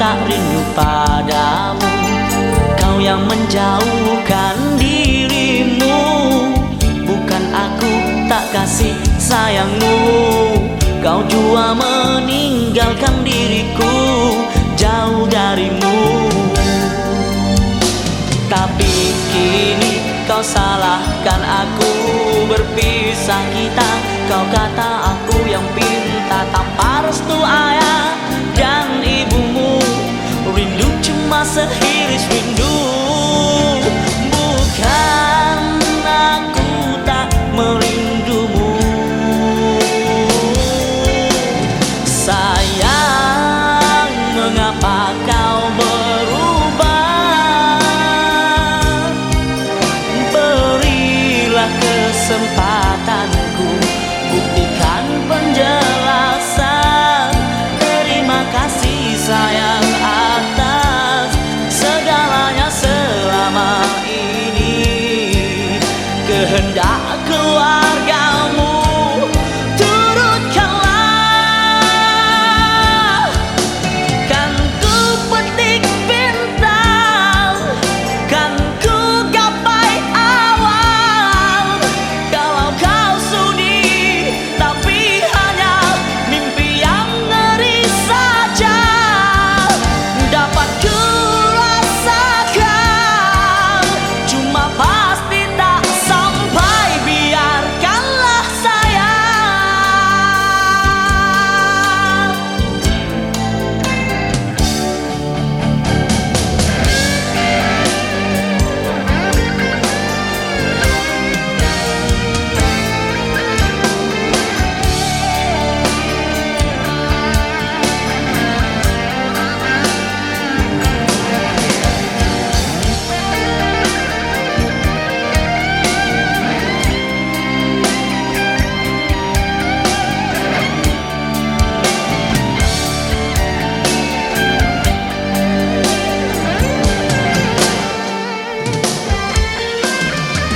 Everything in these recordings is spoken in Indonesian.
tak rindu padamu. Kau yang menjauhkan dirimu. Bukan aku tak kasih sayangmu. Kau jua meninggalkan diriku Jauh darimu. Tapi kini kau salahkan aku. Berpisah kita Kau kata aku yang pinta Tanpa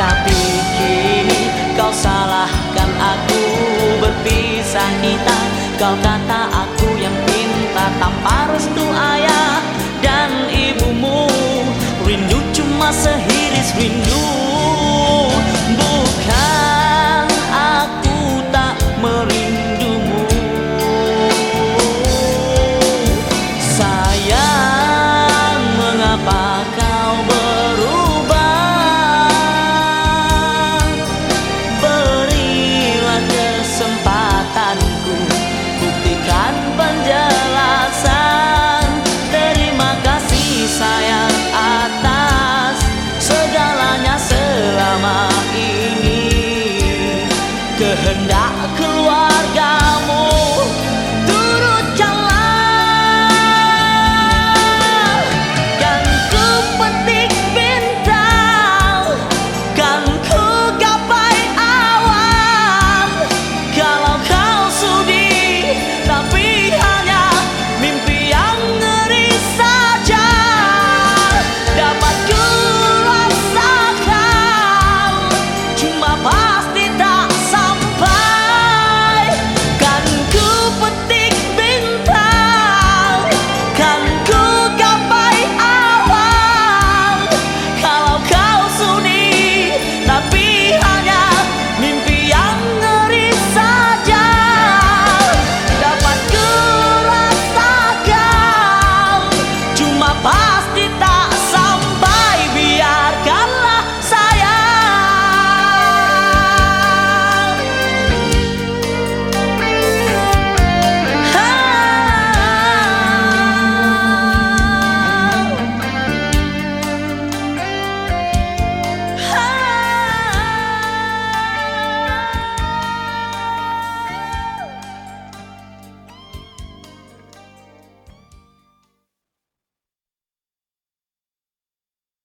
Tapi kini kau salahkan aku. Berpisah kita Kau kata aku yang pinta Tanpa restu ayah and.